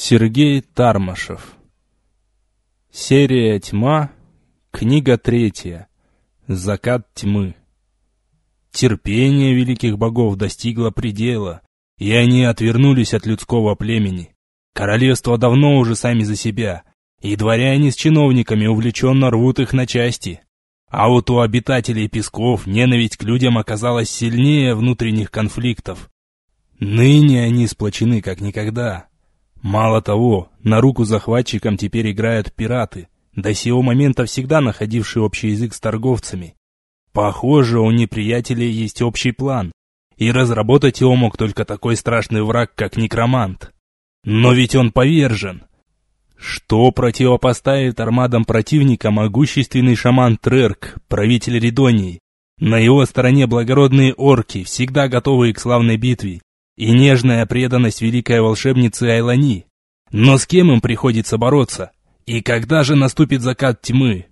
Сергей Тармашев Серия «Тьма», книга третья «Закат тьмы» Терпение великих богов достигло предела, и они отвернулись от людского племени. Королевства давно уже сами за себя, и дворяне с чиновниками увлеченно рвут их на части. А вот у обитателей песков ненависть к людям оказалась сильнее внутренних конфликтов. Ныне они сплочены как никогда. Мало того, на руку захватчикам теперь играют пираты, до сего момента всегда находившие общий язык с торговцами. Похоже, у неприятелей есть общий план, и разработать его мог только такой страшный враг, как некромант. Но ведь он повержен. Что противопоставит армадам противника могущественный шаман Трерк, правитель Ридонии? На его стороне благородные орки, всегда готовые к славной битве, и нежная преданность великой волшебницы Айлани. Но с кем им приходится бороться? И когда же наступит закат тьмы?